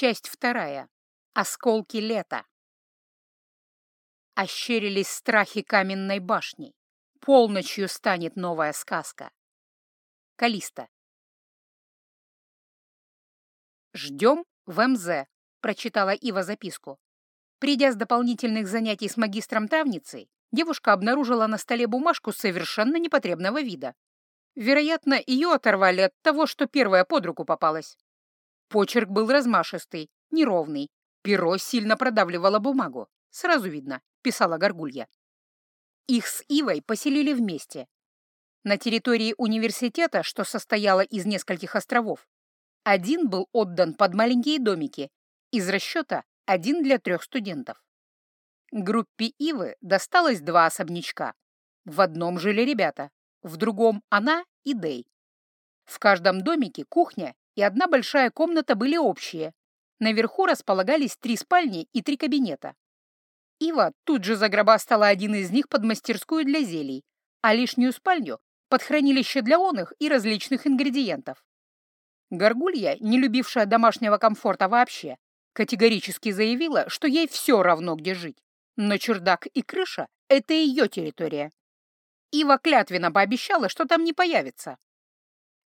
Часть вторая. Осколки лета. Ощерились страхи каменной башни. Полночью станет новая сказка. Калиста. «Ждем в МЗ», — прочитала Ива записку. Придя с дополнительных занятий с магистром-травницей, девушка обнаружила на столе бумажку совершенно непотребного вида. Вероятно, ее оторвали от того, что первая под руку попалась. Почерк был размашистый, неровный. Перо сильно продавливало бумагу. Сразу видно, писала Горгулья. Их с Ивой поселили вместе. На территории университета, что состояло из нескольких островов, один был отдан под маленькие домики, из расчета один для трех студентов. Группе Ивы досталось два особнячка. В одном жили ребята, в другом она и Дэй. В каждом домике кухня и одна большая комната были общие. Наверху располагались три спальни и три кабинета. Ива тут же загробастала один из них под мастерскую для зелий, а лишнюю спальню — под хранилище для оных и различных ингредиентов. Горгулья, не любившая домашнего комфорта вообще, категорически заявила, что ей все равно, где жить, но чердак и крыша — это ее территория. Ива клятвенно пообещала, что там не появится.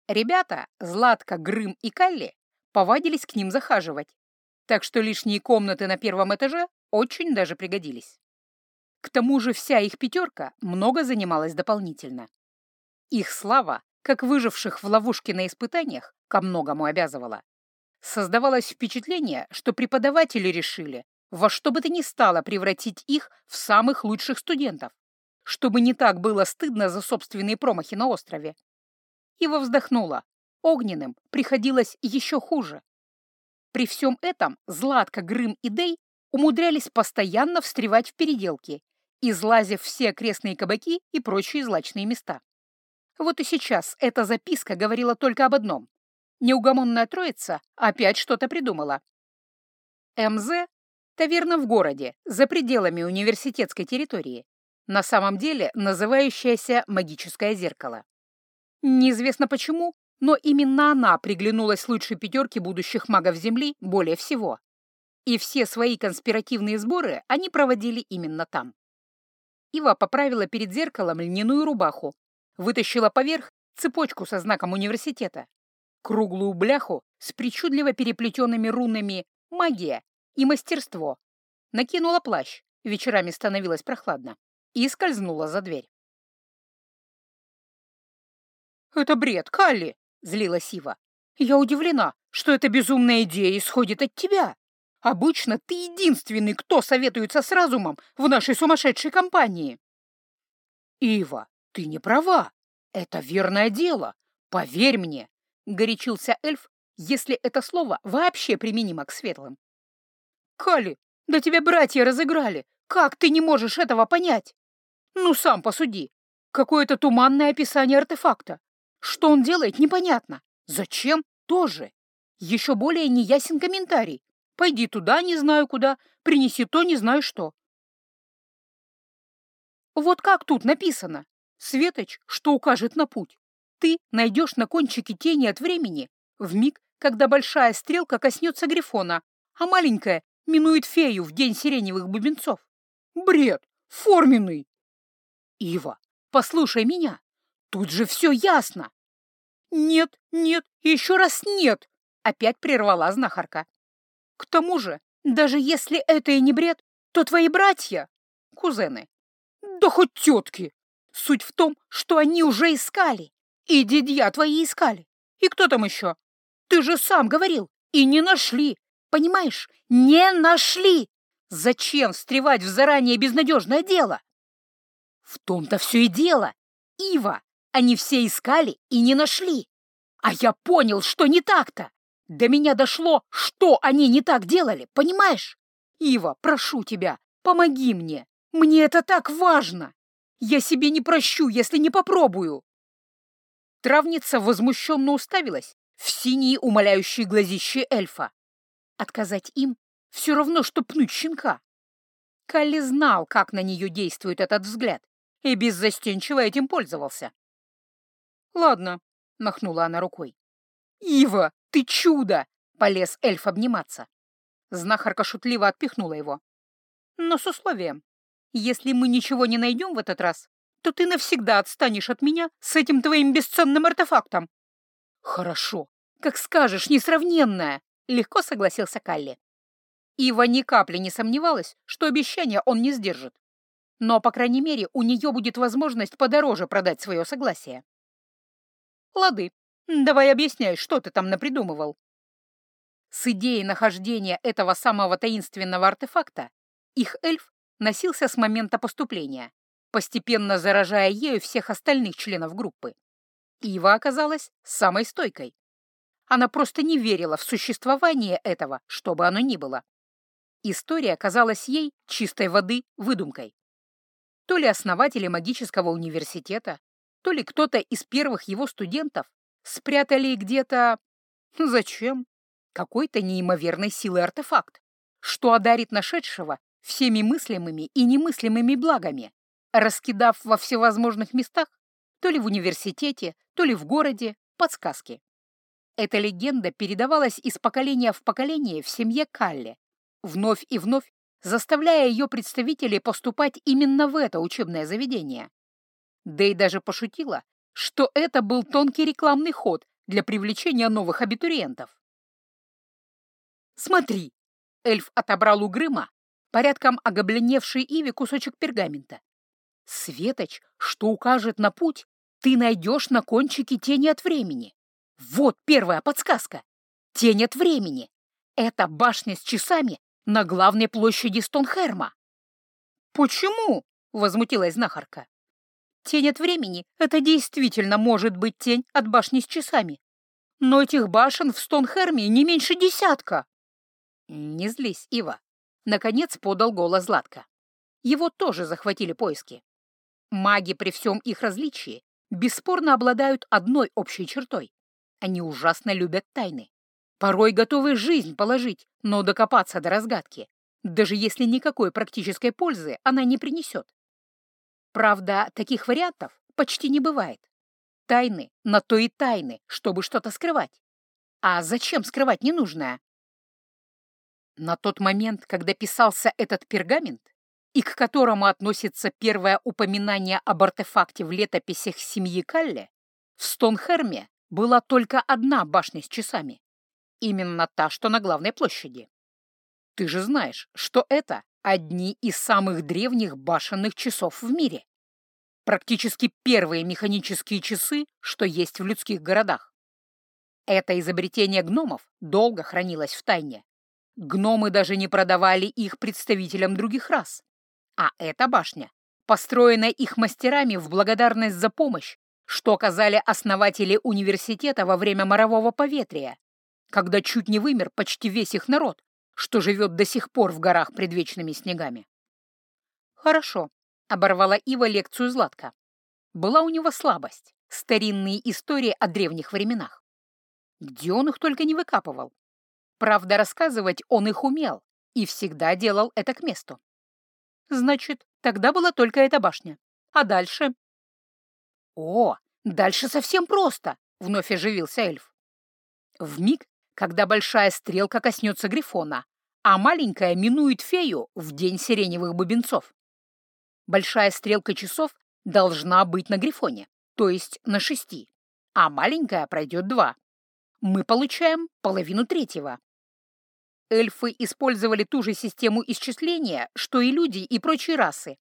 Ребята, Златка, Грым и Калли, повадились к ним захаживать, так что лишние комнаты на первом этаже очень даже пригодились. К тому же вся их пятерка много занималась дополнительно. Их слава, как выживших в ловушке на испытаниях, ко многому обязывала. Создавалось впечатление, что преподаватели решили во что бы то ни стало превратить их в самых лучших студентов, чтобы не так было стыдно за собственные промахи на острове. Ива вздохнула. Огненным приходилось еще хуже. При всем этом Златка, Грым и Дей умудрялись постоянно встревать в переделки, излазив все окрестные кабаки и прочие злачные места. Вот и сейчас эта записка говорила только об одном. Неугомонная троица опять что-то придумала. МЗ — таверна в городе, за пределами университетской территории, на самом деле называющаяся «Магическое зеркало». Неизвестно почему, но именно она приглянулась лучшей пятерке будущих магов Земли более всего. И все свои конспиративные сборы они проводили именно там. Ива поправила перед зеркалом льняную рубаху, вытащила поверх цепочку со знаком университета, круглую бляху с причудливо переплетенными рунами «магия» и «мастерство», накинула плащ, вечерами становилось прохладно, и скользнула за дверь. «Это бред, Калли!» — злилась Ива. «Я удивлена, что эта безумная идея исходит от тебя. Обычно ты единственный, кто советуется с разумом в нашей сумасшедшей компании». «Ива, ты не права. Это верное дело. Поверь мне», — горячился эльф, если это слово вообще применимо к светлым. «Калли, да тебя братья разыграли. Как ты не можешь этого понять? Ну, сам посуди. Какое-то туманное описание артефакта. Что он делает, непонятно. Зачем? Тоже. Еще более неясен комментарий. Пойди туда, не знаю куда, принеси то, не знаю что. Вот как тут написано. Светоч, что укажет на путь. Ты найдешь на кончике тени от времени в миг, когда большая стрелка коснется Грифона, а маленькая минует фею в день сиреневых бубенцов. Бред! Форменный! Ива, послушай меня. Тут же все ясно. «Нет, нет, еще раз нет!» — опять прервала знахарка. «К тому же, даже если это и не бред, то твои братья — кузены. Да хоть тетки! Суть в том, что они уже искали. И дедья твои искали. И кто там еще? Ты же сам говорил. И не нашли. Понимаешь? Не нашли! Зачем встревать в заранее безнадежное дело? В том-то все и дело. Ива, они все искали и не нашли. А я понял, что не так-то. До меня дошло, что они не так делали, понимаешь? Ива, прошу тебя, помоги мне. Мне это так важно. Я себе не прощу, если не попробую. Травница возмущенно уставилась в синие умоляющие глазища эльфа. Отказать им все равно, что пнуть щенка. Калли знал, как на нее действует этот взгляд, и беззастенчиво этим пользовался. «Ладно», — махнула она рукой. «Ива, ты чудо!» — полез эльф обниматься. Знахарка шутливо отпихнула его. «Но с условием. Если мы ничего не найдем в этот раз, то ты навсегда отстанешь от меня с этим твоим бесценным артефактом». «Хорошо, как скажешь, несравненная!» — легко согласился Калли. Ива ни капли не сомневалась, что обещание он не сдержит. Но, по крайней мере, у нее будет возможность подороже продать свое согласие. «Лады, давай объясняй, что ты там напридумывал». С идеей нахождения этого самого таинственного артефакта их эльф носился с момента поступления, постепенно заражая ею всех остальных членов группы. Ива оказалась самой стойкой. Она просто не верила в существование этого, что бы оно ни было. История казалась ей чистой воды выдумкой. То ли основатели магического университета, то ли кто-то из первых его студентов спрятали где-то... Зачем? Какой-то неимоверной силы артефакт, что одарит нашедшего всеми мыслимыми и немыслимыми благами, раскидав во всевозможных местах, то ли в университете, то ли в городе, подсказки. Эта легенда передавалась из поколения в поколение в семье Калли, вновь и вновь заставляя ее представителей поступать именно в это учебное заведение. Дэй даже пошутила, что это был тонкий рекламный ход для привлечения новых абитуриентов. «Смотри!» — эльф отобрал у Грыма порядком огобленевший Иве кусочек пергамента. «Светоч, что укажет на путь, ты найдешь на кончике тени от времени. Вот первая подсказка. Тень от времени. Это башня с часами на главной площади Стонхерма. «Почему?» — возмутилась знахарка. «Тень от времени — это действительно может быть тень от башни с часами. Но этих башен в Стонхерме не меньше десятка». «Не злись, Ива», — наконец подал голос Златка. Его тоже захватили поиски. Маги при всем их различии бесспорно обладают одной общей чертой. Они ужасно любят тайны. Порой готовы жизнь положить, но докопаться до разгадки, даже если никакой практической пользы она не принесет. Правда, таких вариантов почти не бывает. Тайны на то и тайны, чтобы что-то скрывать. А зачем скрывать ненужное? На тот момент, когда писался этот пергамент, и к которому относится первое упоминание об артефакте в летописях семьи Калле, в Стонхерме была только одна башня с часами. Именно та, что на главной площади. Ты же знаешь, что это одни из самых древних башенных часов в мире. Практически первые механические часы, что есть в людских городах. Это изобретение гномов долго хранилось в тайне. Гномы даже не продавали их представителям других рас. А эта башня, построенная их мастерами в благодарность за помощь, что оказали основатели университета во время морового поветрия, когда чуть не вымер почти весь их народ, что живет до сих пор в горах предвечными снегами. «Хорошо», — оборвала Ива лекцию Златка. Была у него слабость, старинные истории о древних временах. Где он их только не выкапывал. Правда, рассказывать он их умел и всегда делал это к месту. Значит, тогда была только эта башня. А дальше? О, дальше совсем просто, вновь оживился эльф. В миг, когда большая стрелка коснется Грифона, а маленькая минует фею в день сиреневых бубенцов. Большая стрелка часов должна быть на Грифоне, то есть на шести, а маленькая пройдет два. Мы получаем половину третьего. Эльфы использовали ту же систему исчисления, что и люди и прочие расы.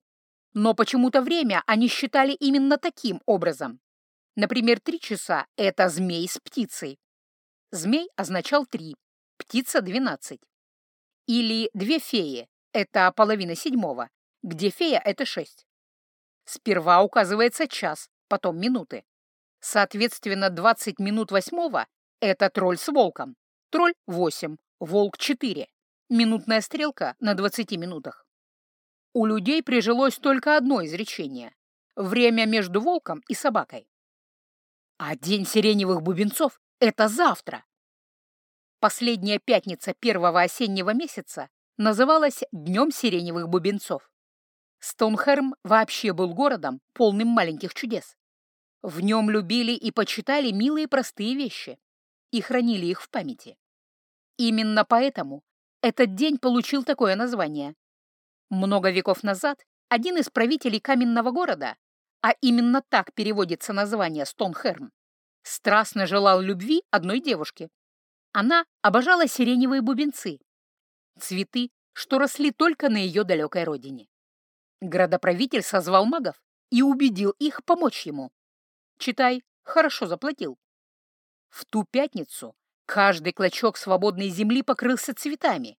Но почему-то время они считали именно таким образом. Например, три часа — это змей с птицей, Змей означал три, птица — двенадцать. Или две феи — это половина седьмого, где фея — это шесть. Сперва указывается час, потом минуты. Соответственно, 20 минут восьмого — это тролль с волком. Тролль — восемь, волк — четыре. Минутная стрелка на 20 минутах. У людей прижилось только одно изречение — время между волком и собакой. А день сиреневых бубенцов это завтра. Последняя пятница первого осеннего месяца называлась Днем сиреневых бубенцов. Стоунхерм вообще был городом, полным маленьких чудес. В нем любили и почитали милые простые вещи и хранили их в памяти. Именно поэтому этот день получил такое название? Много веков назад один из правителей каменного города, а именно так переводится название Стонхерм, страстно желал любви одной девушке. Она обожала сиреневые бубенцы, цветы, что росли только на ее далекой родине. Градоправитель созвал магов и убедил их помочь ему. Читай, хорошо заплатил. В ту пятницу каждый клочок свободной земли покрылся цветами,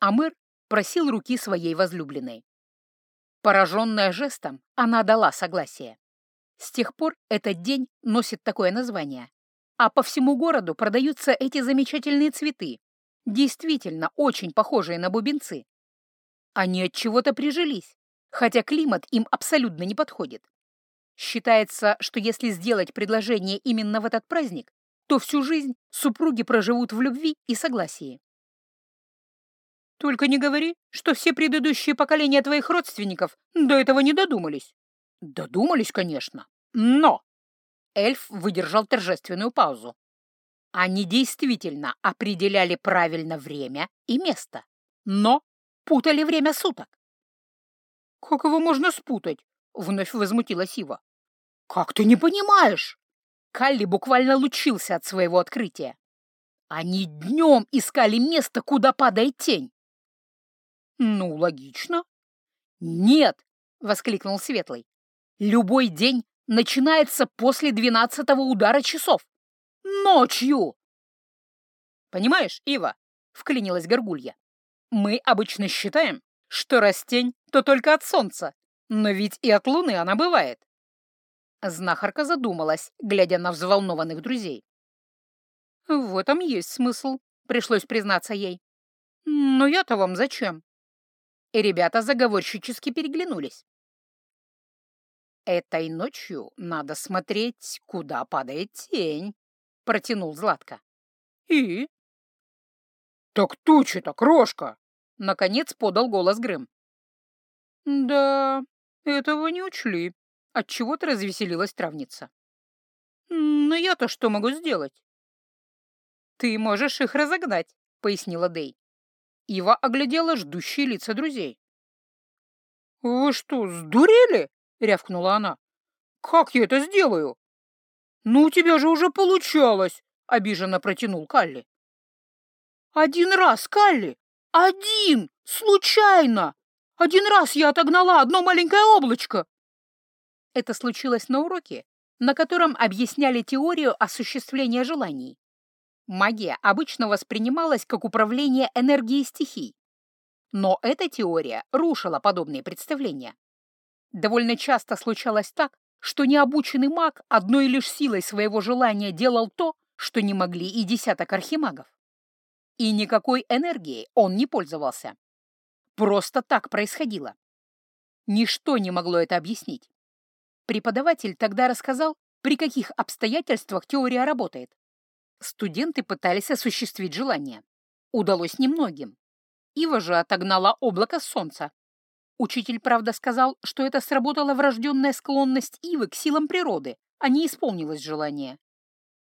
а мэр просил руки своей возлюбленной. Пораженная жестом, она дала согласие. С тех пор этот день носит такое название. А по всему городу продаются эти замечательные цветы, действительно очень похожие на бубенцы. Они от чего-то прижились, хотя климат им абсолютно не подходит. Считается, что если сделать предложение именно в этот праздник, то всю жизнь супруги проживут в любви и согласии. Только не говори, что все предыдущие поколения твоих родственников до этого не додумались. Додумались, конечно, но... Эльф выдержал торжественную паузу. Они действительно определяли правильно время и место, но путали время суток. «Как его можно спутать?» — вновь возмутилась Ива. «Как ты не понимаешь?» Калли буквально лучился от своего открытия. Они днем искали место, куда падает тень. «Ну, логично». «Нет!» — воскликнул Светлый. «Любой день начинается после двенадцатого удара часов. Ночью!» «Понимаешь, Ива?» — вклинилась Горгулья. «Мы обычно считаем, что растень то только от солнца, но ведь и от луны она бывает». Знахарка задумалась, глядя на взволнованных друзей. «В этом есть смысл», — пришлось признаться ей. «Но я-то вам зачем?» И ребята заговорщически переглянулись. «Этой ночью надо смотреть, куда падает тень», — протянул Златко. «И?» «Так тучи-то, крошка!» — наконец подал голос Грым. «Да, этого не учли», — отчего-то развеселилась травница. «Но я-то что могу сделать?» «Ты можешь их разогнать», — пояснила Дэй. Ива оглядела ждущие лица друзей. «Вы что, сдурели?» — рявкнула она. «Как я это сделаю?» «Ну, у тебя же уже получалось!» — обиженно протянул Калли. «Один раз, Калли! Один! Случайно! Один раз я отогнала одно маленькое облачко!» Это случилось на уроке, на котором объясняли теорию осуществления желаний. Магия обычно воспринималась как управление энергией стихий. Но эта теория рушила подобные представления. Довольно часто случалось так, что необученный маг одной лишь силой своего желания делал то, что не могли и десяток архимагов. И никакой энергией он не пользовался. Просто так происходило. Ничто не могло это объяснить. Преподаватель тогда рассказал, при каких обстоятельствах теория работает. Студенты пытались осуществить желание. Удалось немногим. Ива же отогнала облако солнца. Учитель, правда, сказал, что это сработала врожденная склонность Ивы к силам природы, а не исполнилось желание.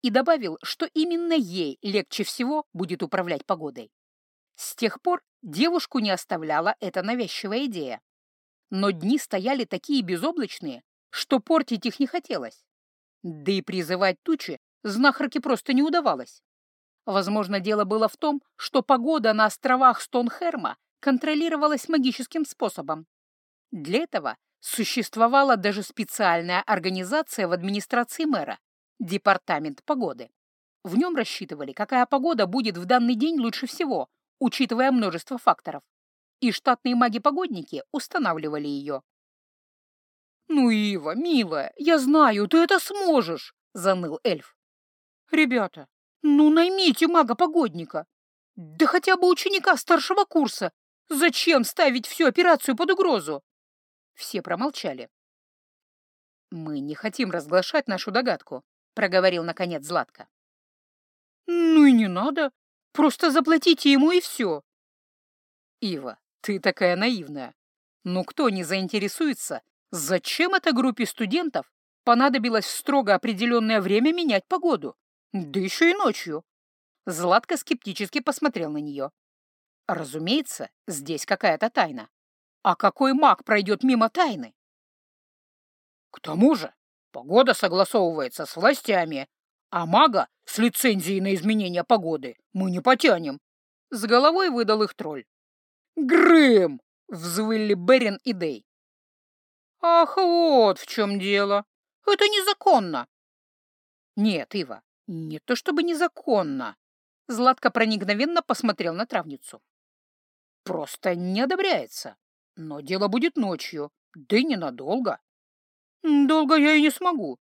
И добавил, что именно ей легче всего будет управлять погодой. С тех пор девушку не оставляла эта навязчивая идея. Но дни стояли такие безоблачные, что портить их не хотелось. Да и призывать тучи знахарке просто не удавалось. Возможно, дело было в том, что погода на островах Стонхерма контролировалась магическим способом. Для этого существовала даже специальная организация в администрации мэра — Департамент погоды. В нем рассчитывали, какая погода будет в данный день лучше всего, учитывая множество факторов. И штатные маги-погодники устанавливали ее. «Ну, Ива, милая, я знаю, ты это сможешь!» — заныл эльф. «Ребята, ну наймите мага-погодника! Да хотя бы ученика старшего курса! Зачем ставить всю операцию под угрозу?» Все промолчали. «Мы не хотим разглашать нашу догадку», — проговорил наконец Златко. «Ну и не надо. Просто заплатите ему и все». «Ива, ты такая наивная. Ну кто не заинтересуется, зачем этой группе студентов понадобилось в строго определенное время менять погоду? Да еще и ночью. Златко скептически посмотрел на нее. Разумеется, здесь какая-то тайна. А какой маг пройдет мимо тайны? К тому же, погода согласовывается с властями, а мага с лицензией на изменение погоды мы не потянем. С головой выдал их тролль. Грым! взвыли Берин и Дей. Ах, вот в чем дело. Это незаконно. Нет, Ива, не то чтобы незаконно. Златко проникновенно посмотрел на травницу. Просто не одобряется. Но дело будет ночью, да и ненадолго. Долго я и не смогу.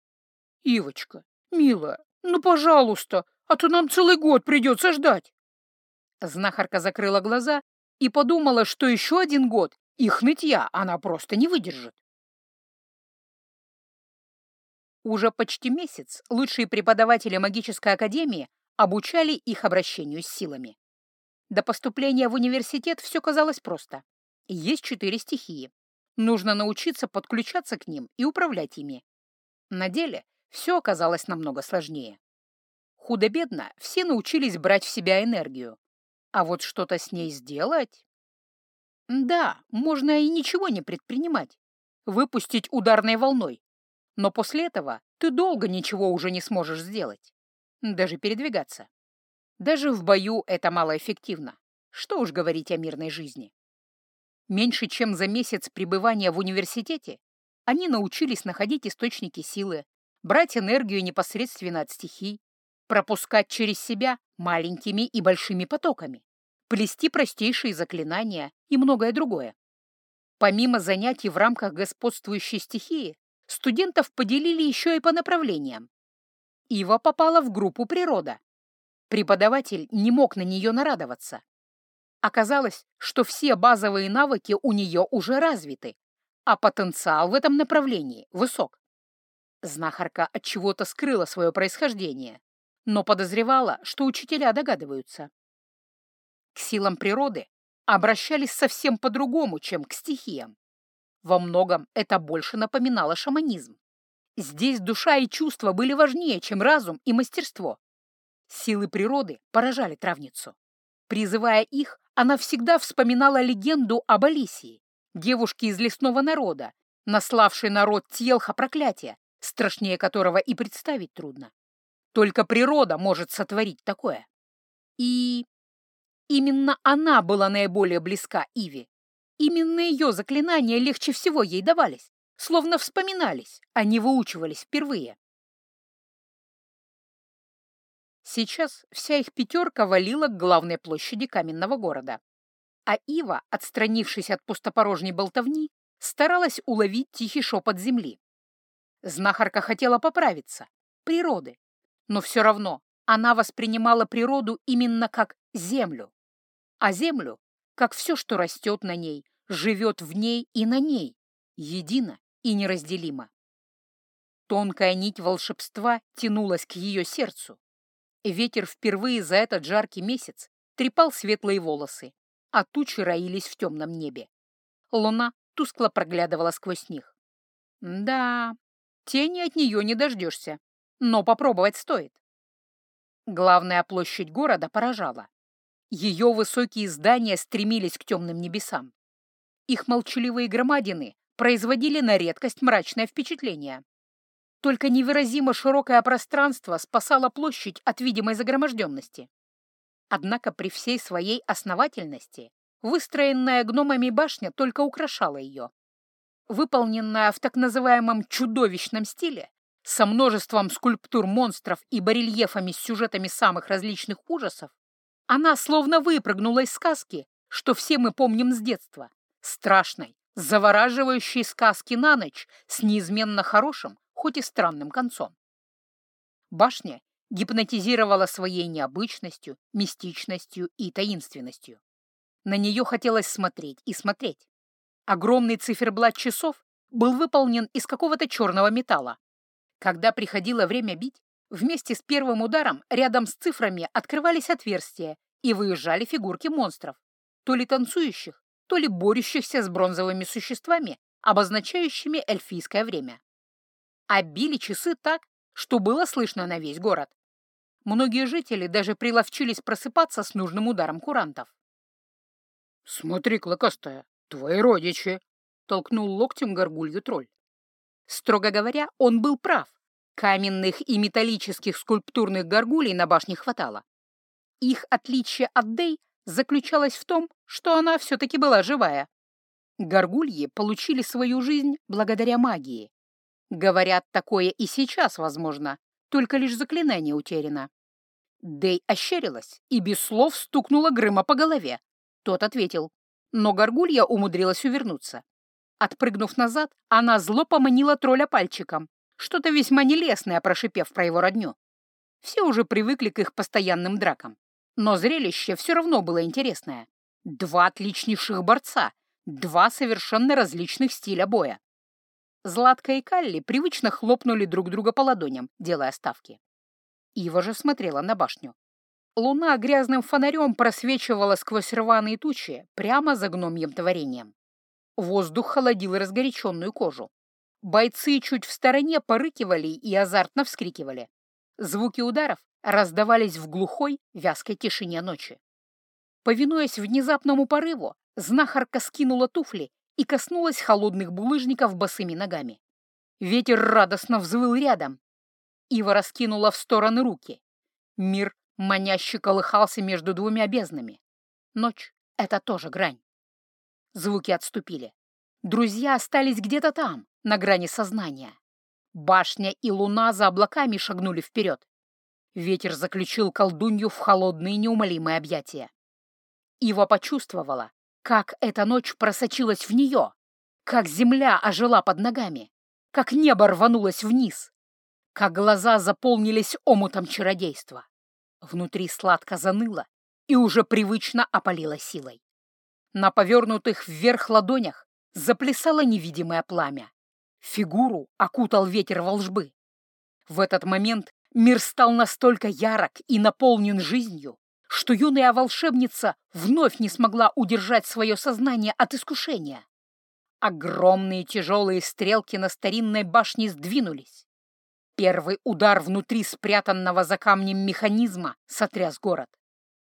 Ивочка, милая, ну, пожалуйста, а то нам целый год придется ждать. Знахарка закрыла глаза и подумала, что еще один год их нытья она просто не выдержит. Уже почти месяц лучшие преподаватели магической академии обучали их обращению с силами. До поступления в университет все казалось просто. Есть четыре стихии. Нужно научиться подключаться к ним и управлять ими. На деле все оказалось намного сложнее. Худо-бедно все научились брать в себя энергию. А вот что-то с ней сделать... Да, можно и ничего не предпринимать. Выпустить ударной волной. Но после этого ты долго ничего уже не сможешь сделать. Даже передвигаться. Даже в бою это малоэффективно. Что уж говорить о мирной жизни. Меньше чем за месяц пребывания в университете они научились находить источники силы, брать энергию непосредственно от стихий, пропускать через себя маленькими и большими потоками, плести простейшие заклинания и многое другое. Помимо занятий в рамках господствующей стихии, студентов поделили еще и по направлениям. Ива попала в группу «Природа». Преподаватель не мог на нее нарадоваться. Оказалось, что все базовые навыки у нее уже развиты, а потенциал в этом направлении высок. Знахарка от чего-то скрыла свое происхождение, но подозревала, что учителя догадываются. К силам природы обращались совсем по-другому, чем к стихиям. Во многом это больше напоминало шаманизм. Здесь душа и чувства были важнее, чем разум и мастерство. Силы природы поражали травницу. Призывая их, она всегда вспоминала легенду об Алисии, девушке из лесного народа, наславшей народ Тьелха проклятия, страшнее которого и представить трудно. Только природа может сотворить такое. И именно она была наиболее близка Иве. Именно ее заклинания легче всего ей давались, словно вспоминались, а не выучивались впервые. Сейчас вся их пятерка валила к главной площади каменного города. А Ива, отстранившись от пустопорожней болтовни, старалась уловить тихий шепот земли. Знахарка хотела поправиться, природы, но все равно она воспринимала природу именно как землю, а землю как все, что растет на ней, живет в ней и на ней, едино и неразделимо. Тонкая нить волшебства тянулась к ее сердцу. Ветер впервые за этот жаркий месяц трепал светлые волосы, а тучи роились в темном небе. Луна тускло проглядывала сквозь них. Да, Тени от нее не дождешься, но попробовать стоит. Главная площадь города поражала. Ее высокие здания стремились к темным небесам. Их молчаливые громадины производили на редкость мрачное впечатление. Только невыразимо широкое пространство спасало площадь от видимой загроможденности. Однако при всей своей основательности выстроенная гномами башня только украшала ее выполненная в так называемом чудовищном стиле, со множеством скульптур монстров и барельефами с сюжетами самых различных ужасов, она словно выпрыгнула из сказки, что все мы помним с детства, страшной, завораживающей сказки на ночь с неизменно хорошим, хоть и странным концом. Башня гипнотизировала своей необычностью, мистичностью и таинственностью. На нее хотелось смотреть и смотреть. Огромный циферблат часов был выполнен из какого-то черного металла. Когда приходило время бить, вместе с первым ударом рядом с цифрами открывались отверстия и выезжали фигурки монстров, то ли танцующих, то ли борющихся с бронзовыми существами, обозначающими эльфийское время. А били часы так, что было слышно на весь город. Многие жители даже приловчились просыпаться с нужным ударом курантов. «Смотри, клыкастая, твои родичи!» — толкнул локтем горгулью тролль. Строго говоря, он был прав. Каменных и металлических скульптурных горгулей на башне хватало. Их отличие от Дей заключалось в том, что она все-таки была живая. Горгульи получили свою жизнь благодаря магии. Говорят, такое и сейчас возможно, только лишь заклинание утеряно. Дей ощерилась и без слов стукнула Грыма по голове. Тот ответил, но горгулья умудрилась увернуться. Отпрыгнув назад, она зло поманила тролля пальчиком, что-то весьма нелестное прошипев про его родню. Все уже привыкли к их постоянным дракам. Но зрелище все равно было интересное. Два отличнейших борца, два совершенно различных стиля боя. Златка и Калли привычно хлопнули друг друга по ладоням, делая ставки. Ива же смотрела на башню. Луна грязным фонарем просвечивала сквозь рваные тучи прямо за гномьем творением. Воздух холодил разгоряченную кожу. Бойцы чуть в стороне порыкивали и азартно вскрикивали. Звуки ударов раздавались в глухой, вязкой тишине ночи. Повинуясь внезапному порыву, знахарка скинула туфли и коснулась холодных булыжников босыми ногами. Ветер радостно взвыл рядом. Ива раскинула в стороны руки. Мир маняще колыхался между двумя безднами. Ночь — это тоже грань. Звуки отступили. Друзья остались где-то там, на грани сознания. Башня и луна за облаками шагнули вперед. Ветер заключил колдунью в холодные неумолимые объятия. Ива почувствовала, как эта ночь просочилась в нее, как земля ожила под ногами, как небо рванулось вниз, как глаза заполнились омутом чародейства. Внутри сладко заныло и уже привычно опалило силой. На повернутых вверх ладонях заплясало невидимое пламя. Фигуру окутал ветер волжбы. В этот момент мир стал настолько ярок и наполнен жизнью, что юная волшебница вновь не смогла удержать свое сознание от искушения. Огромные тяжелые стрелки на старинной башне сдвинулись. Первый удар внутри спрятанного за камнем механизма сотряс город.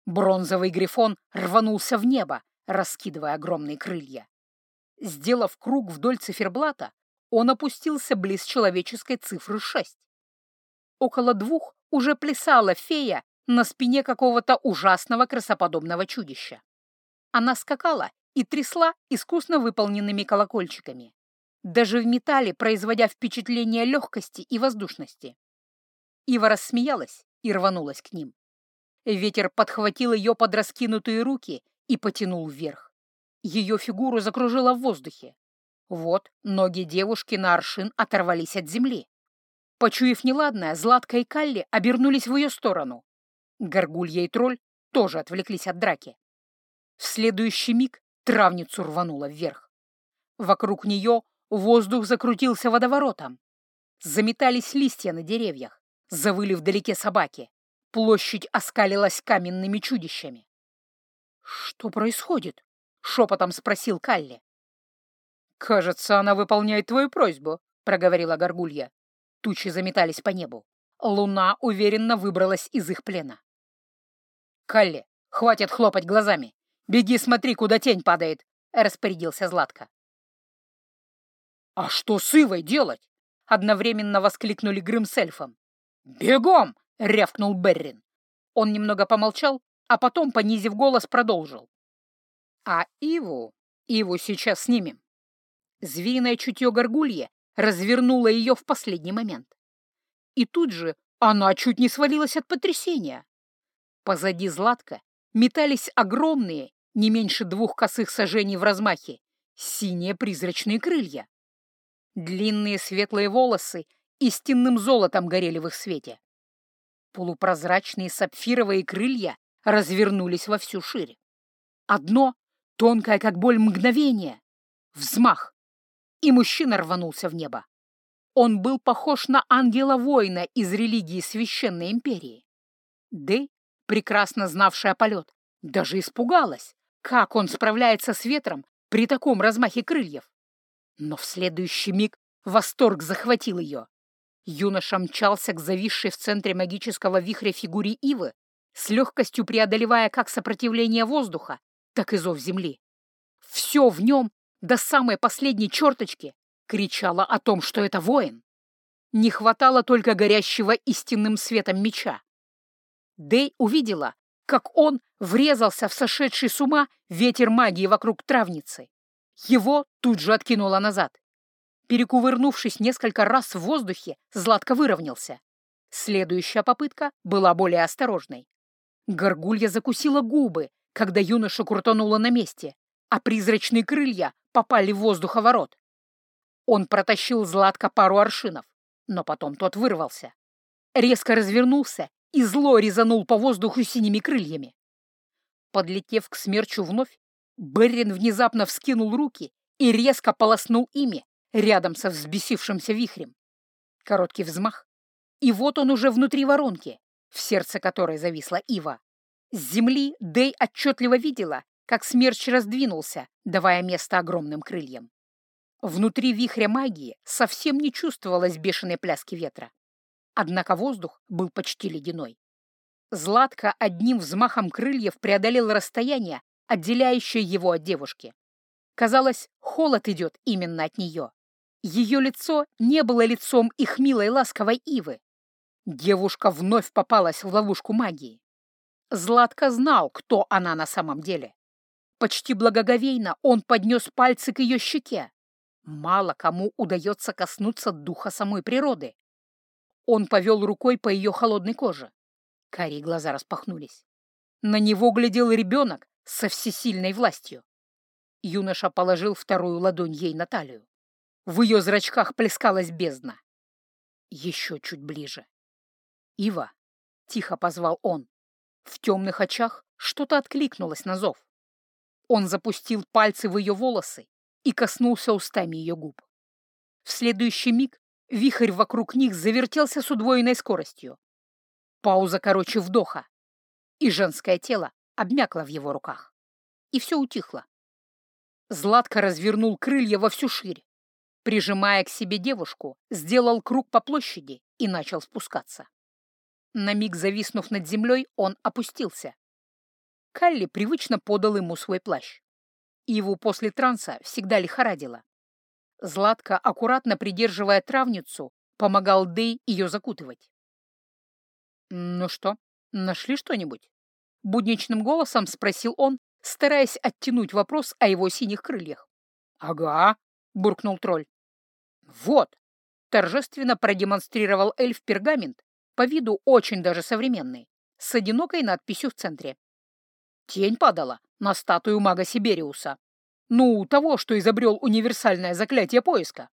Бронзовый грифон рванулся в небо, раскидывая огромные крылья. Сделав круг вдоль циферблата, он опустился близ человеческой цифры шесть. Около двух уже плясала фея на спине какого-то ужасного красоподобного чудища. Она скакала и трясла искусно выполненными колокольчиками, даже в металле производя впечатление легкости и воздушности. Ива рассмеялась и рванулась к ним. Ветер подхватил ее под раскинутые руки и потянул вверх. Ее фигуру закружило в воздухе. Вот ноги девушки на аршин оторвались от земли. Почуяв неладное, Златка и Калли обернулись в ее сторону. Горгулья и тролль тоже отвлеклись от драки. В следующий миг травницу рвануло вверх. Вокруг нее воздух закрутился водоворотом. Заметались листья на деревьях, завыли вдалеке собаки. Площадь оскалилась каменными чудищами. «Что происходит?» — шепотом спросил Калли. «Кажется, она выполняет твою просьбу», — проговорила Горгулья. Тучи заметались по небу. Луна уверенно выбралась из их плена. «Калли, хватит хлопать глазами! Беги, смотри, куда тень падает!» — распорядился Златко. «А что с Ивой делать?» — одновременно воскликнули Грым с эльфом. «Бегом!» — рявкнул Беррин. Он немного помолчал, а потом, понизив голос, продолжил. «А Иву? Иву сейчас снимем». Звериное чутье горгулье развернуло ее в последний момент. И тут же она чуть не свалилась от потрясения. Позади Златка метались огромные, не меньше двух косых сажений в размахе, синие призрачные крылья. Длинные светлые волосы истинным золотом горели в их свете. Полупрозрачные сапфировые крылья развернулись во всю шире. Одно, тонкое, как боль, мгновение. Взмах. И мужчина рванулся в небо. Он был похож на ангела-воина из религии Священной Империи. Дэй, прекрасно знавшая полет, даже испугалась, как он справляется с ветром при таком размахе крыльев. Но в следующий миг восторг захватил ее. Юноша мчался к зависшей в центре магического вихря фигуре Ивы, с легкостью преодолевая как сопротивление воздуха, так и зов земли. Все в нем, до самой последней черточки, кричало о том, что это воин. Не хватало только горящего истинным светом меча. Дэй увидела, как он врезался в сошедший с ума ветер магии вокруг травницы. Его тут же откинуло назад. Перекувырнувшись несколько раз в воздухе, Златко выровнялся. Следующая попытка была более осторожной. Горгулья закусила губы, когда юноша крутанула на месте, а призрачные крылья попали в воздуховорот. Он протащил Златко пару аршинов, но потом тот вырвался. Резко развернулся и зло резанул по воздуху синими крыльями. Подлетев к смерчу вновь, Беррин внезапно вскинул руки и резко полоснул ими рядом со взбесившимся вихрем. Короткий взмах, и вот он уже внутри воронки, в сердце которой зависла ива. С земли Дэй отчетливо видела, как смерч раздвинулся, давая место огромным крыльям. Внутри вихря магии совсем не чувствовалось бешеной пляски ветра. Однако воздух был почти ледяной. Златка одним взмахом крыльев преодолел расстояние, отделяющее его от девушки. Казалось, холод идет именно от нее. Ее лицо не было лицом их милой ласковой ивы. Девушка вновь попалась в ловушку магии. Златко знал, кто она на самом деле. Почти благоговейно он поднес пальцы к ее щеке. Мало кому удается коснуться духа самой природы. Он повел рукой по ее холодной коже. Карие глаза распахнулись. На него глядел ребенок со всесильной властью. Юноша положил вторую ладонь ей на талию. В ее зрачках плескалась бездна. Еще чуть ближе. «Ива!» — тихо позвал он. В темных очах что-то откликнулось на зов. Он запустил пальцы в ее волосы и коснулся устами ее губ. В следующий миг вихрь вокруг них завертелся с удвоенной скоростью. Пауза короче вдоха, и женское тело обмякло в его руках. И все утихло. Златко развернул крылья во всю ширь. Прижимая к себе девушку, сделал круг по площади и начал спускаться. На миг зависнув над землей, он опустился. Калли привычно подал ему свой плащ. Его после транса всегда лихорадило. Златко, аккуратно придерживая травницу, помогал Дэй ее закутывать. «Ну что, нашли что-нибудь?» Будничным голосом спросил он, стараясь оттянуть вопрос о его синих крыльях. «Ага», — буркнул тролль. «Вот!» — торжественно продемонстрировал эльф пергамент, по виду очень даже современный, с одинокой надписью в центре. Тень падала на статую мага Сибериуса. Ну, того, что изобрел универсальное заклятие поиска.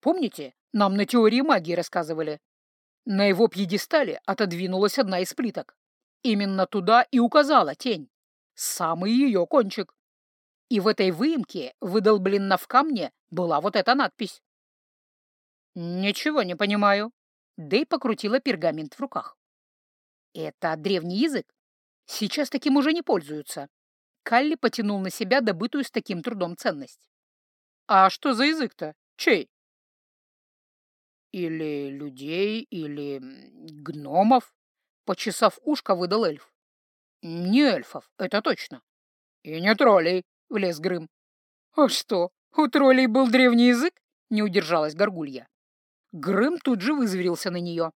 Помните, нам на теории магии рассказывали? На его пьедестале отодвинулась одна из плиток. Именно туда и указала тень. Самый ее кончик. И в этой выемке, выдолблена в камне, была вот эта надпись. «Ничего не понимаю». Дэй покрутила пергамент в руках. «Это древний язык? Сейчас таким уже не пользуются». Калли потянул на себя добытую с таким трудом ценность. «А что за язык-то? Чей?» «Или людей, или гномов», — почесав ушко, выдал эльф. «Не эльфов, это точно». «И не троллей», — влез Грым. «А что, у троллей был древний язык?» — не удержалась Горгулья. Грым тут же вызверился на нее.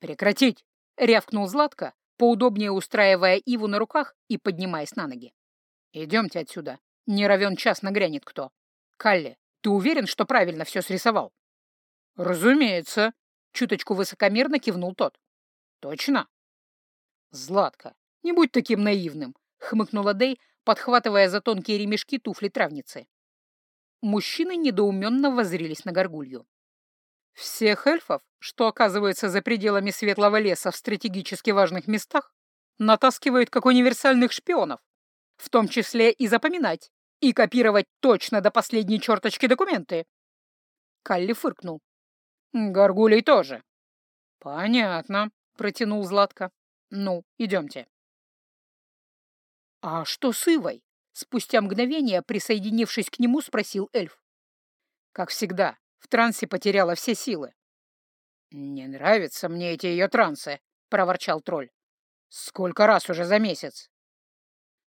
«Прекратить!» — рявкнул Златко, поудобнее устраивая Иву на руках и поднимаясь на ноги. «Идемте отсюда. Не равен час нагрянет кто. Калли, ты уверен, что правильно все срисовал?» «Разумеется», — чуточку высокомерно кивнул тот. «Точно?» «Златко, не будь таким наивным», — хмыкнула Дэй, подхватывая за тонкие ремешки туфли травницы. Мужчины недоуменно воззрелись на горгулью. Всех эльфов, что оказываются за пределами Светлого леса в стратегически важных местах, натаскивают как универсальных шпионов, в том числе и запоминать, и копировать точно до последней черточки документы. Калли фыркнул. Горгулей тоже. Понятно, протянул Златко. Ну, идемте. А что с Ивой? Спустя мгновение, присоединившись к нему, спросил эльф. Как всегда, в трансе потеряла все силы. «Не нравятся мне эти ее трансы», — проворчал тролль. «Сколько раз уже за месяц?»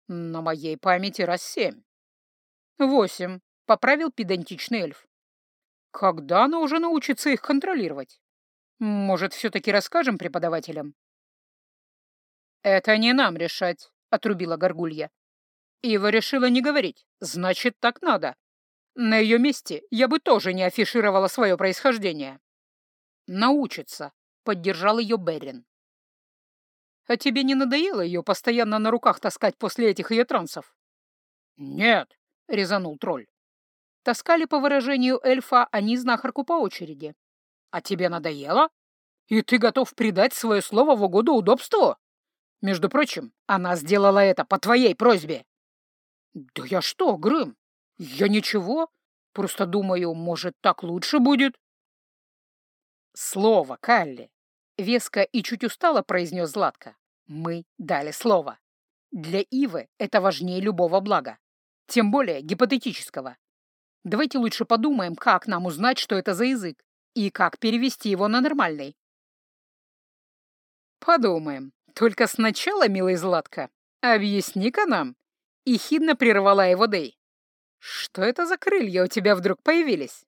«На моей памяти раз семь». «Восемь», — поправил педантичный эльф. «Когда она уже научится их контролировать? Может, все-таки расскажем преподавателям?» «Это не нам решать», — отрубила Горгулья. Ива решила не говорить. Значит, так надо. На ее месте я бы тоже не афишировала свое происхождение. Научится, — поддержал ее Берин. А тебе не надоело ее постоянно на руках таскать после этих ее трансов? Нет, — резанул тролль. Таскали, по выражению эльфа, они знахарку по очереди. А тебе надоело? И ты готов предать свое слово в угоду удобству? Между прочим, она сделала это по твоей просьбе. «Да я что, Грым? Я ничего. Просто думаю, может, так лучше будет?» «Слово, Калли!» — веско и чуть устало произнес Златко. «Мы дали слово. Для Ивы это важнее любого блага, тем более гипотетического. Давайте лучше подумаем, как нам узнать, что это за язык, и как перевести его на нормальный». «Подумаем. Только сначала, милый Златко, объясни-ка нам, и хидно прервала его Дэй. «Что это за крылья у тебя вдруг появились?»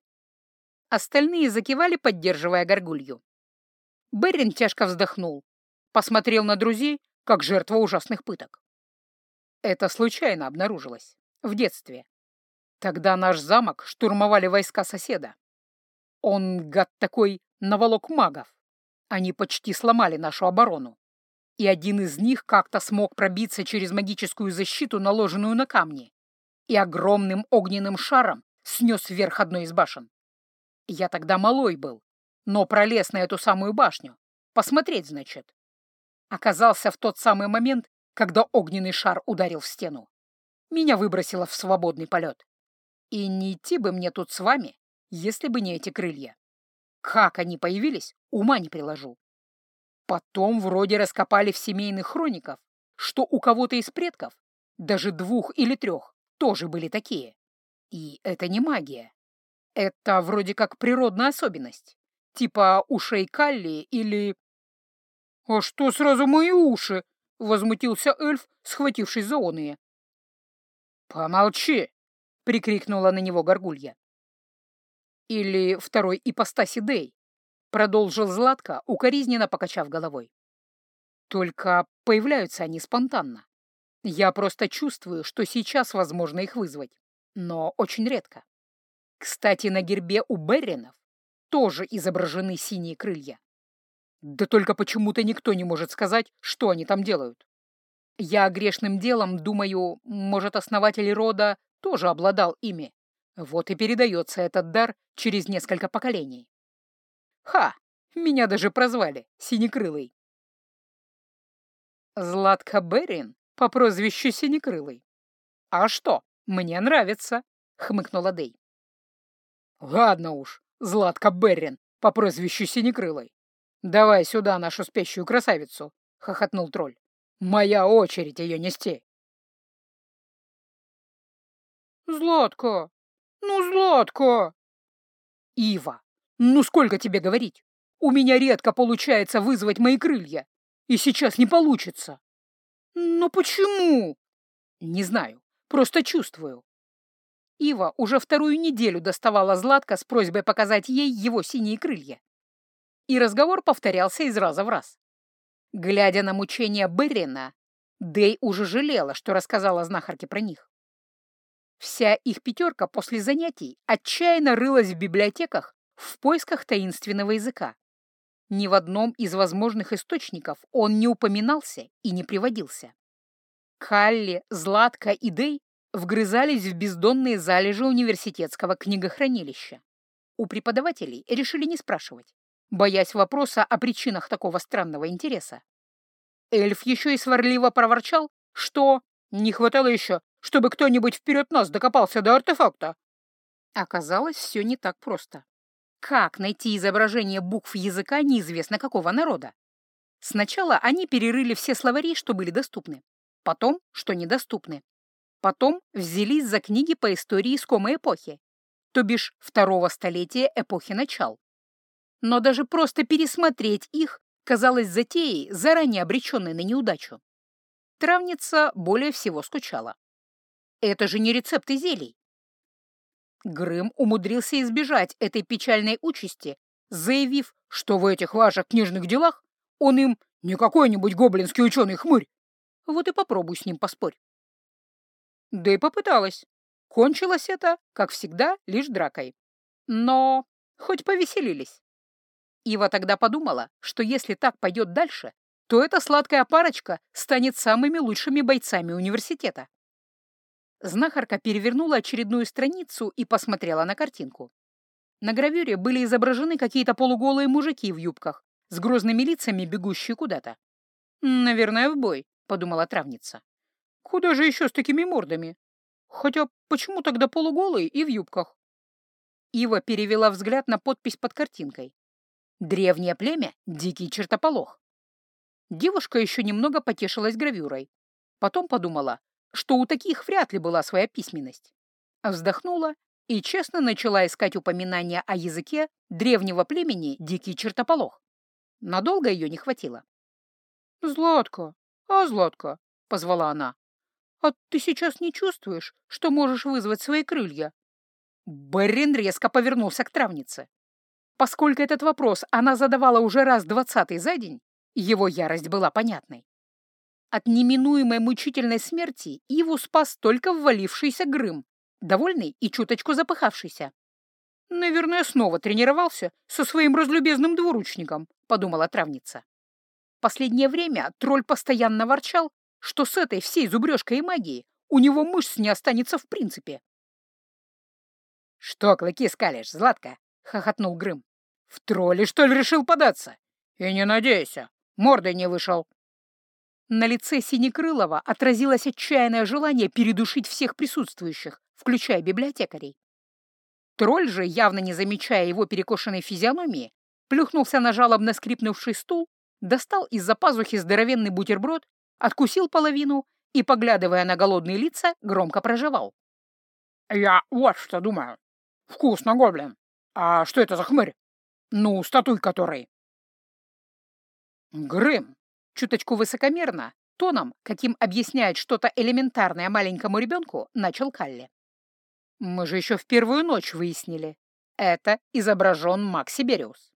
Остальные закивали, поддерживая горгулью. Берин тяжко вздохнул, посмотрел на друзей, как жертва ужасных пыток. Это случайно обнаружилось. В детстве. Тогда наш замок штурмовали войска соседа. Он, гад такой, наволок магов. Они почти сломали нашу оборону и один из них как-то смог пробиться через магическую защиту, наложенную на камни, и огромным огненным шаром снес вверх одной из башен. Я тогда малой был, но пролез на эту самую башню. Посмотреть, значит. Оказался в тот самый момент, когда огненный шар ударил в стену. Меня выбросило в свободный полет. И не идти бы мне тут с вами, если бы не эти крылья. Как они появились, ума не приложу. Потом вроде раскопали в семейных хрониках, что у кого-то из предков, даже двух или трех, тоже были такие. И это не магия. Это вроде как природная особенность, типа ушей Калли или... «А что сразу мои уши?» — возмутился эльф, схватившись за оные. «Помолчи!» — прикрикнула на него горгулья. Или второй ипостаси Дэй, Продолжил Златко, укоризненно покачав головой. Только появляются они спонтанно. Я просто чувствую, что сейчас возможно их вызвать, но очень редко. Кстати, на гербе у Берринов тоже изображены синие крылья. Да только почему-то никто не может сказать, что они там делают. Я грешным делом думаю, может, основатель рода тоже обладал ими. Вот и передается этот дар через несколько поколений. Ха! Меня даже прозвали Синекрылый. Златка Берин по прозвищу Синекрылый. А что, мне нравится, хмыкнула Дэй. Ладно уж, Златка Берин по прозвищу Синекрылый. Давай сюда нашу спящую красавицу, хохотнул тролль. Моя очередь ее нести. Златка! Ну, Златка! Ива, ну сколько тебе говорить? У меня редко получается вызвать мои крылья. И сейчас не получится. Но почему? Не знаю, просто чувствую. Ива уже вторую неделю доставала Златка с просьбой показать ей его синие крылья. И разговор повторялся из раза в раз. Глядя на мучения Беррина, Дэй уже жалела, что рассказала знахарке про них. Вся их пятерка после занятий отчаянно рылась в библиотеках в поисках таинственного языка. Ни в одном из возможных источников он не упоминался и не приводился. Калли, Златка и Дей вгрызались в бездонные залежи университетского книгохранилища. У преподавателей решили не спрашивать, боясь вопроса о причинах такого странного интереса. Эльф еще и сварливо проворчал, что не хватало еще, чтобы кто-нибудь вперед нас докопался до артефакта. Оказалось, все не так просто. Как найти изображение букв языка неизвестно какого народа? Сначала они перерыли все словари, что были доступны. Потом, что недоступны. Потом взялись за книги по истории искомой эпохи, то бишь второго столетия эпохи начал. Но даже просто пересмотреть их казалось затеей, заранее обреченной на неудачу. Травница более всего скучала. Это же не рецепты зелий. Грым умудрился избежать этой печальной участи, заявив, что в этих ваших книжных делах он им не какой-нибудь гоблинский ученый-хмырь. Вот и попробуй с ним поспорь. Да и попыталась. Кончилось это, как всегда, лишь дракой. Но хоть повеселились. Ива тогда подумала, что если так пойдет дальше, то эта сладкая парочка станет самыми лучшими бойцами университета. Знахарка перевернула очередную страницу и посмотрела на картинку. На гравюре были изображены какие-то полуголые мужики в юбках, с грозными лицами, бегущие куда-то. «Наверное, в бой», — подумала травница. «Куда же еще с такими мордами? Хотя почему тогда полуголые и в юбках?» Ива перевела взгляд на подпись под картинкой. «Древнее племя — дикий чертополох». Девушка еще немного потешилась гравюрой. Потом подумала, что у таких вряд ли была своя письменность. Вздохнула и честно начала искать упоминания о языке древнего племени Дикий Чертополох. Надолго ее не хватило. «Златка, а, Златка?» — позвала она. «А ты сейчас не чувствуешь, что можешь вызвать свои крылья?» Беррин резко повернулся к травнице. Поскольку этот вопрос она задавала уже раз двадцатый за день, его ярость была понятной. От неминуемой мучительной смерти Иву спас только ввалившийся Грым, довольный и чуточку запыхавшийся. «Наверное, снова тренировался со своим разлюбезным двуручником», — подумала травница. Последнее время тролль постоянно ворчал, что с этой всей зубрежкой и магией у него мышц не останется в принципе. «Что клыки скалишь, Златка?» — хохотнул Грым. «В тролли, что ли, решил податься? И не надейся, мордой не вышел». На лице Синекрылова отразилось отчаянное желание передушить всех присутствующих, включая библиотекарей. Тролль же, явно не замечая его перекошенной физиономии, плюхнулся на жалобно скрипнувший стул, достал из-за пазухи здоровенный бутерброд, откусил половину и, поглядывая на голодные лица, громко проживал. «Я вот что думаю. Вкусно, гоблин. А что это за хмырь? Ну, статуй который?» «Грым, Чуточку высокомерно, тоном, каким объясняет что-то элементарное маленькому ребенку, начал Калли. Мы же еще в первую ночь выяснили. Это изображен Макс Сибириус.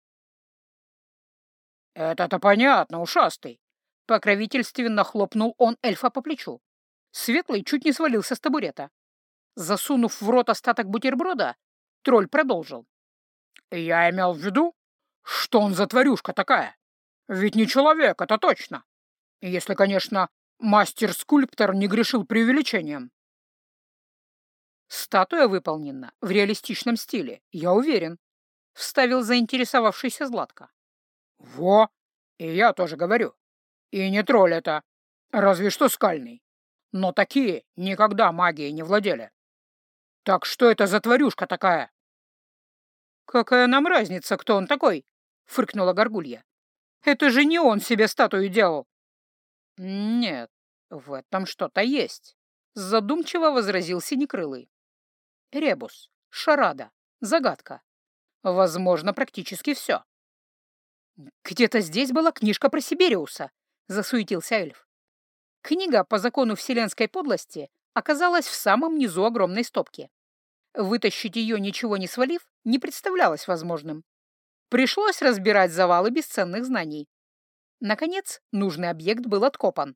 «Это-то понятно, ушастый!» Покровительственно хлопнул он эльфа по плечу. Светлый чуть не свалился с табурета. Засунув в рот остаток бутерброда, тролль продолжил. «Я имел в виду, что он за тварюшка такая? Ведь не человек, это точно. Если, конечно, мастер-скульптор не грешил преувеличением. Статуя выполнена в реалистичном стиле, я уверен, — вставил заинтересовавшийся Златко. Во, и я тоже говорю. И не тролль это, разве что скальный. Но такие никогда магией не владели. Так что это за тварюшка такая? Какая нам разница, кто он такой? — фыркнула Горгулья. Это же не он себе статую делал. Нет, в этом что-то есть, задумчиво возразил Синекрылый. Ребус, шарада, загадка. Возможно, практически все. Где-то здесь была книжка про Сибириуса, засуетился эльф. Книга по закону вселенской подлости оказалась в самом низу огромной стопки. Вытащить ее, ничего не свалив, не представлялось возможным. Пришлось разбирать завалы бесценных знаний. Наконец, нужный объект был откопан.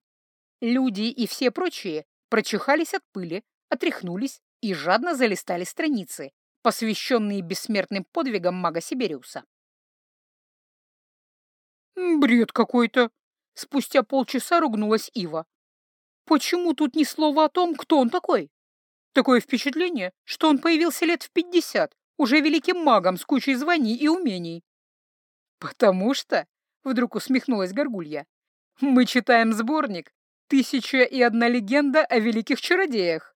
Люди и все прочие прочихались от пыли, отряхнулись и жадно залистали страницы, посвященные бессмертным подвигам мага Сибириуса. «Бред какой-то!» — спустя полчаса ругнулась Ива. «Почему тут ни слова о том, кто он такой? Такое впечатление, что он появился лет в пятьдесят, уже великим магом с кучей званий и умений. «Потому что», — вдруг усмехнулась Горгулья, — «мы читаем сборник «Тысяча и одна легенда о великих чародеях».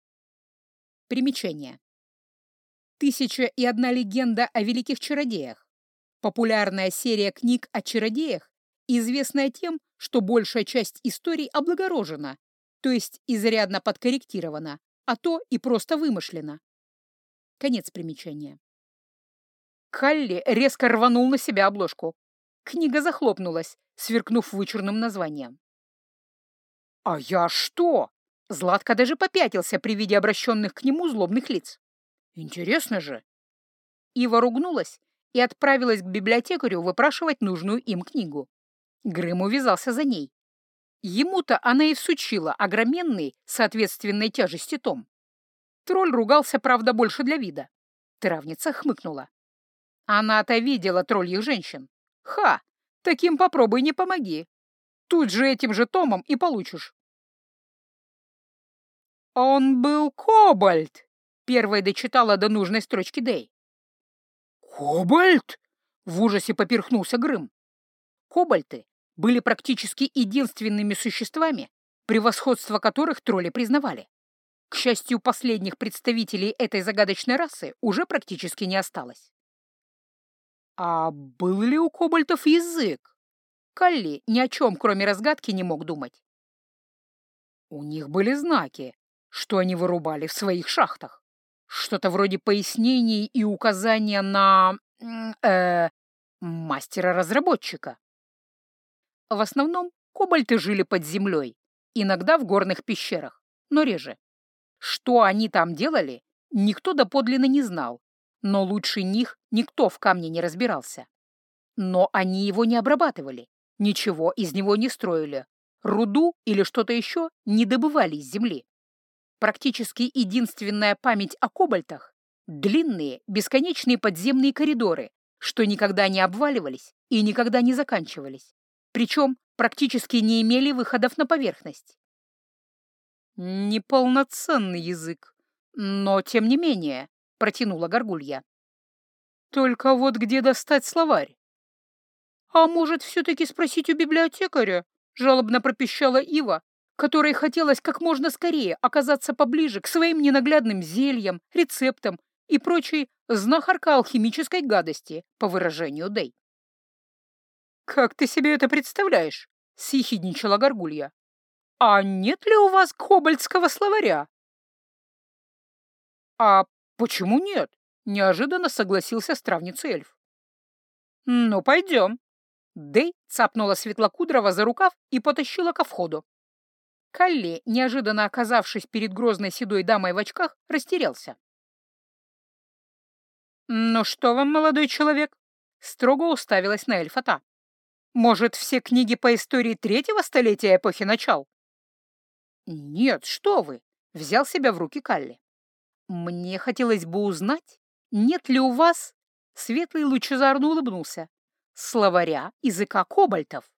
Примечание. «Тысяча и одна легенда о великих чародеях» — популярная серия книг о чародеях, известная тем, что большая часть историй облагорожена, то есть изрядно подкорректирована, а то и просто вымышлена. Конец примечания. Калли резко рванул на себя обложку. Книга захлопнулась, сверкнув вычурным названием. «А я что?» Златко даже попятился при виде обращенных к нему злобных лиц. Интересно же. Ива ругнулась и отправилась к библиотекарю выпрашивать нужную им книгу. Грым увязался за ней. Ему-то она и всучила огроменный, соответственной тяжести том. Тролль ругался, правда, больше для вида. Травница хмыкнула. Она-то видела тролльих женщин. Ха! Таким попробуй не помоги. Тут же этим же томом и получишь. «Он был кобальт!» — первая дочитала до нужной строчки Дэй. «Кобальт?» — в ужасе поперхнулся Грым. Кобальты были практически единственными существами, превосходство которых тролли признавали. К счастью, последних представителей этой загадочной расы уже практически не осталось. А был ли у кобальтов язык? Калли ни о чем, кроме разгадки, не мог думать. У них были знаки, что они вырубали в своих шахтах. Что-то вроде пояснений и указания на... э мастера-разработчика. В основном кобальты жили под землей, иногда в горных пещерах, но реже. Что они там делали, никто доподлинно не знал, но лучше них никто в камне не разбирался. Но они его не обрабатывали, ничего из него не строили, руду или что-то еще не добывали из земли. Практически единственная память о кобальтах — длинные, бесконечные подземные коридоры, что никогда не обваливались и никогда не заканчивались, причем практически не имели выходов на поверхность. «Неполноценный язык, но тем не менее», — протянула Горгулья. «Только вот где достать словарь?» «А может, все-таки спросить у библиотекаря?» — жалобно пропищала Ива, которой хотелось как можно скорее оказаться поближе к своим ненаглядным зельям, рецептам и прочей знахарка-алхимической гадости, по выражению Дэй. «Как ты себе это представляешь?» — съехидничала Горгулья. «А нет ли у вас кобальтского словаря?» «А почему нет?» — неожиданно согласился с травницей эльф. «Ну, пойдем». Дэй цапнула Светлокудрова за рукав и потащила ко входу. Калли, неожиданно оказавшись перед грозной седой дамой в очках, растерялся. «Ну что вам, молодой человек?» — строго уставилась на эльфа «Может, все книги по истории третьего столетия эпохи начал?» «Нет, что вы!» — взял себя в руки Калли. «Мне хотелось бы узнать, нет ли у вас...» Светлый лучезарно улыбнулся. «Словаря языка кобальтов».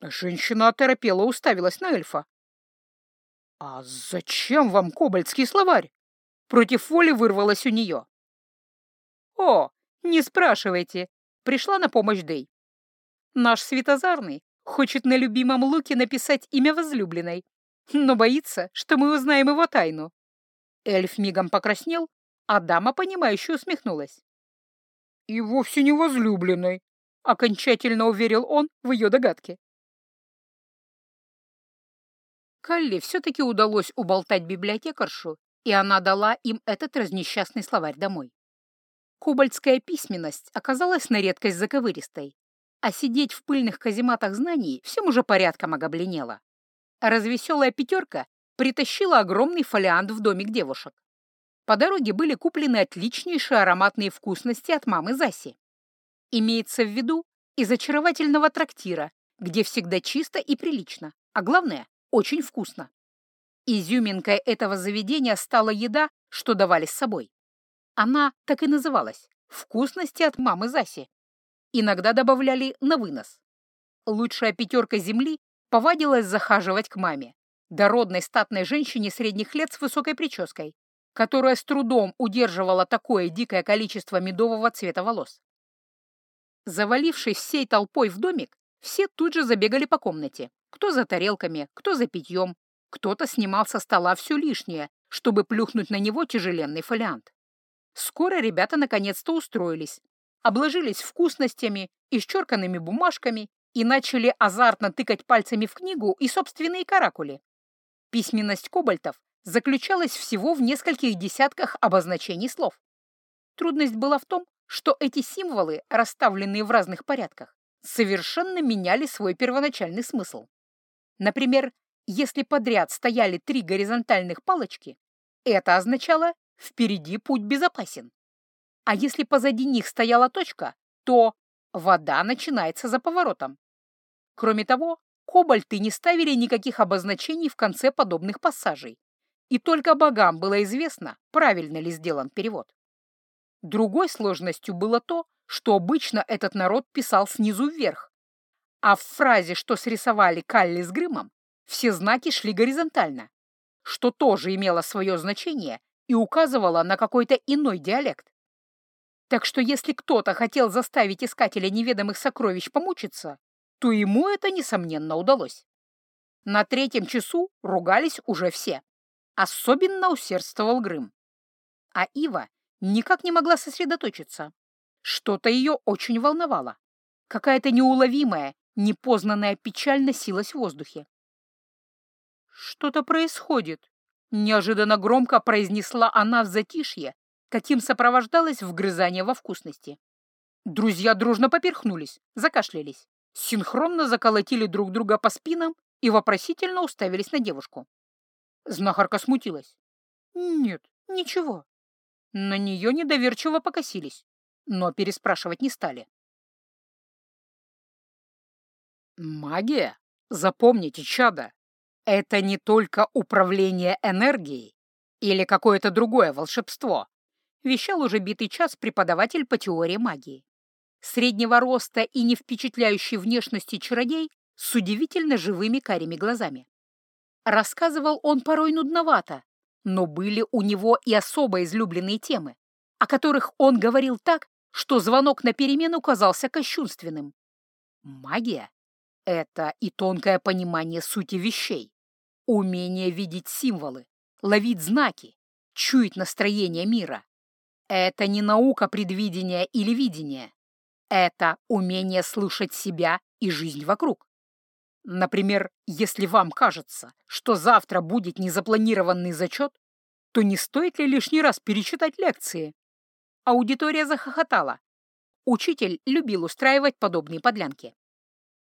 Женщина оторопела уставилась на эльфа. «А зачем вам кобальтский словарь?» Против воли вырвалось у нее. «О, не спрашивайте!» — пришла на помощь Дэй. «Наш Светозарный хочет на любимом луке написать имя возлюбленной, но боится, что мы узнаем его тайну». Эльф мигом покраснел, а дама, понимающе усмехнулась. «И вовсе не возлюбленной», — окончательно уверил он в ее догадке. Калли все-таки удалось уболтать библиотекаршу, и она дала им этот разнесчастный словарь домой. Кобальтская письменность оказалась на редкость заковыристой, а сидеть в пыльных казематах знаний всем уже порядком огобленело. Развеселая пятерка притащила огромный фолиант в домик девушек. По дороге были куплены отличнейшие ароматные вкусности от мамы Заси. Имеется в виду из очаровательного трактира, где всегда чисто и прилично, а главное — очень вкусно. Изюминкой этого заведения стала еда, что давали с собой. Она так и называлась «Вкусности от мамы Заси». Иногда добавляли на вынос. Лучшая пятерка земли повадилась захаживать к маме, дородной статной женщине средних лет с высокой прической, которая с трудом удерживала такое дикое количество медового цвета волос. Завалившись всей толпой в домик, все тут же забегали по комнате, кто за тарелками, кто за питьем, кто-то снимал со стола все лишнее, чтобы плюхнуть на него тяжеленный фолиант. Скоро ребята наконец-то устроились, обложились вкусностями, исчерканными бумажками и начали азартно тыкать пальцами в книгу и собственные каракули. Письменность кобальтов заключалась всего в нескольких десятках обозначений слов. Трудность была в том, что эти символы, расставленные в разных порядках, совершенно меняли свой первоначальный смысл. Например, если подряд стояли три горизонтальных палочки, это означало впереди путь безопасен. А если позади них стояла точка, то вода начинается за поворотом. Кроме того, кобальты не ставили никаких обозначений в конце подобных пассажей, и только богам было известно, правильно ли сделан перевод. Другой сложностью было то, что обычно этот народ писал снизу вверх, а в фразе, что срисовали Калли с Грымом, все знаки шли горизонтально, что тоже имело свое значение и указывало на какой-то иной диалект. Так что если кто-то хотел заставить искателя неведомых сокровищ помучиться, то ему это, несомненно, удалось. На третьем часу ругались уже все. Особенно усердствовал Грым. А Ива никак не могла сосредоточиться. Что-то ее очень волновало. Какая-то неуловимая, непознанная печаль носилась в воздухе. «Что-то происходит», — неожиданно громко произнесла она в затишье, каким сопровождалось вгрызание во вкусности. Друзья дружно поперхнулись, закашлялись, синхронно заколотили друг друга по спинам и вопросительно уставились на девушку. Знахарка смутилась. «Нет, ничего». На нее недоверчиво покосились, но переспрашивать не стали. «Магия? Запомните, чада, это не только управление энергией или какое-то другое волшебство», вещал уже битый час преподаватель по теории магии. Среднего роста и не впечатляющей внешности чародей с удивительно живыми карими глазами. Рассказывал он порой нудновато, но были у него и особо излюбленные темы, о которых он говорил так, что звонок на перемену казался кощунственным. Магия — это и тонкое понимание сути вещей, умение видеть символы, ловить знаки, чуять настроение мира. Это не наука предвидения или видения. Это умение слышать себя и жизнь вокруг. Например, если вам кажется, что завтра будет незапланированный зачет, то не стоит ли лишний раз перечитать лекции? Аудитория захохотала. Учитель любил устраивать подобные подлянки.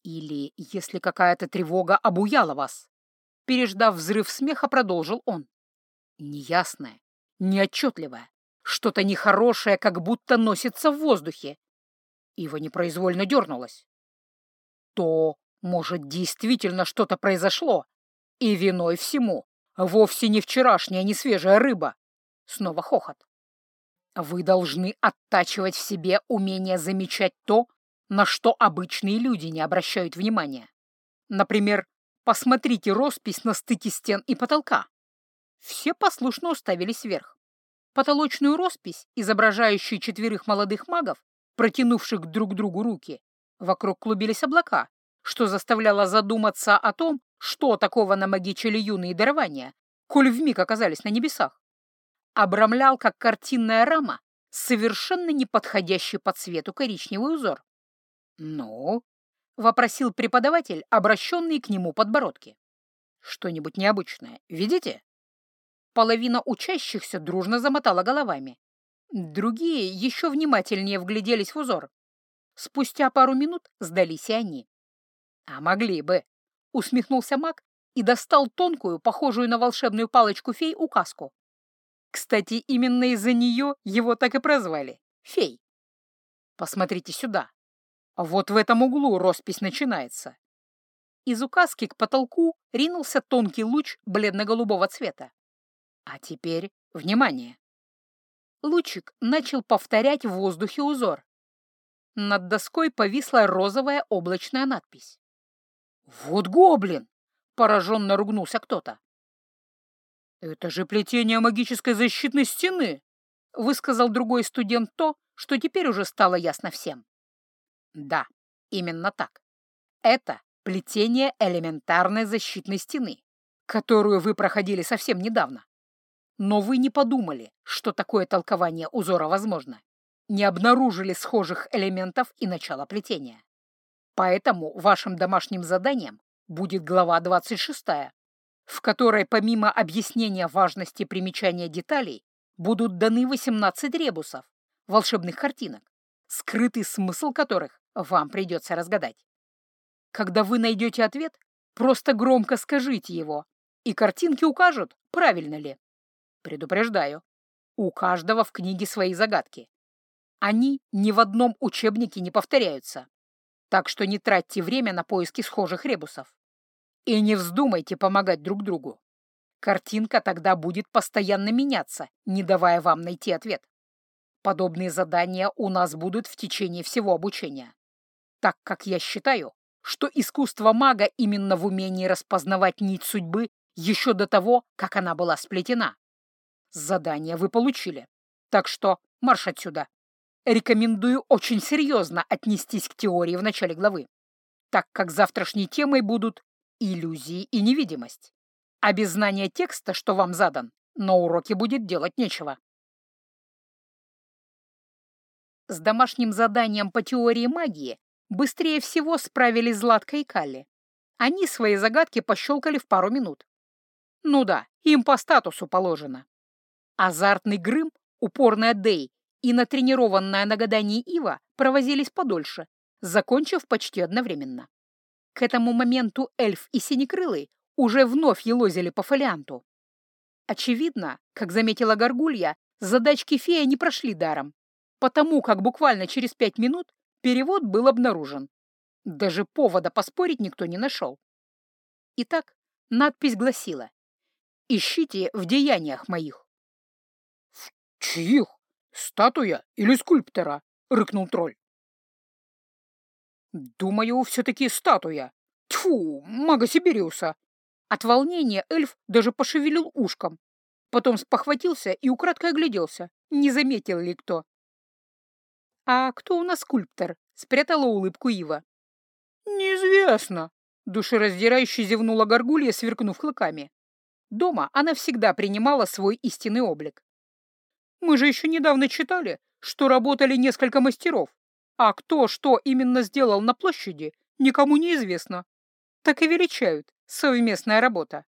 Или если какая-то тревога обуяла вас. Переждав взрыв смеха, продолжил он. Неясное, неотчетливое, что-то нехорошее как будто носится в воздухе. Ива непроизвольно дернулась. То может, действительно что-то произошло, и виной всему вовсе не вчерашняя не свежая рыба. Снова хохот. Вы должны оттачивать в себе умение замечать то, на что обычные люди не обращают внимания. Например, посмотрите роспись на стыке стен и потолка. Все послушно уставились вверх. Потолочную роспись, изображающую четверых молодых магов, протянувших друг другу руки, вокруг клубились облака, что заставляло задуматься о том, что такого намагичили юные дарования, коль вмиг оказались на небесах. Обрамлял, как картинная рама, совершенно неподходящий по цвету коричневый узор. «Ну?» — вопросил преподаватель, обращенный к нему подбородки. «Что-нибудь необычное, видите?» Половина учащихся дружно замотала головами. Другие еще внимательнее вгляделись в узор. Спустя пару минут сдались и они. «А могли бы», — усмехнулся маг и достал тонкую, похожую на волшебную палочку фей, указку. Кстати, именно из-за нее его так и прозвали — фей. Посмотрите сюда. Вот в этом углу роспись начинается. Из указки к потолку ринулся тонкий луч бледно-голубого цвета. А теперь внимание. Лучик начал повторять в воздухе узор. Над доской повисла розовая облачная надпись. «Вот гоблин!» — пораженно ругнулся кто-то. «Это же плетение магической защитной стены!» — высказал другой студент то, что теперь уже стало ясно всем. Да, именно так. Это плетение элементарной защитной стены, которую вы проходили совсем недавно. Но вы не подумали, что такое толкование узора возможно. Не обнаружили схожих элементов и начала плетения. Поэтому вашим домашним заданием будет глава 26, в которой помимо объяснения важности примечания деталей будут даны 18 ребусов, волшебных картинок, скрытый смысл которых вам придется разгадать. Когда вы найдете ответ, просто громко скажите его, и картинки укажут, правильно ли. Предупреждаю, У каждого в книге свои загадки. Они ни в одном учебнике не повторяются. Так что не тратьте время на поиски схожих ребусов. И не вздумайте помогать друг другу. Картинка тогда будет постоянно меняться, не давая вам найти ответ. Подобные задания у нас будут в течение всего обучения. Так как я считаю, что искусство мага именно в умении распознавать нить судьбы еще до того, как она была сплетена. Задание вы получили, так что марш отсюда. Рекомендую очень серьезно отнестись к теории в начале главы, так как завтрашней темой будут иллюзии и невидимость. А без знания текста, что вам задан, на уроке будет делать нечего. С домашним заданием по теории магии быстрее всего справились Златка и Калли. Они свои загадки пощелкали в пару минут. Ну да, им по статусу положено. Азартный Грым, упорная Дэй и натренированная на гадании Ива провозились подольше, закончив почти одновременно. К этому моменту эльф и синекрылый уже вновь елозили по фолианту. Очевидно, как заметила Горгулья, задачки фея не прошли даром, потому как буквально через пять минут перевод был обнаружен. Даже повода поспорить никто не нашел. Итак, надпись гласила Ищите в деяниях моих. — чьих? Статуя или скульптора? — рыкнул тролль. — Думаю, все-таки статуя. Тьфу, мага Сибириуса. От волнения эльф даже пошевелил ушком. Потом спохватился и украдкой огляделся, не заметил ли кто. «А кто у нас скульптор?» — спрятала улыбку Ива. «Неизвестно», — душераздирающе зевнула горгулья, сверкнув клыками. Дома она всегда принимала свой истинный облик. Мы же еще недавно читали, что работали несколько мастеров, а кто что именно сделал на площади, никому не известно. Так и величают совместная работа.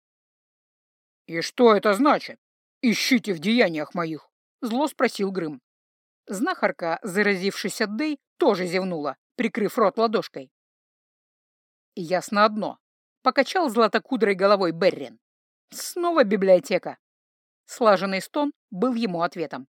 «И что это значит? Ищите в деяниях моих!» — зло спросил Грым. Знахарка, заразившись от Дэй, тоже зевнула, прикрыв рот ладошкой. «Ясно одно», — покачал златокудрой головой Беррин. Снова библиотека. Слаженный стон был ему ответом.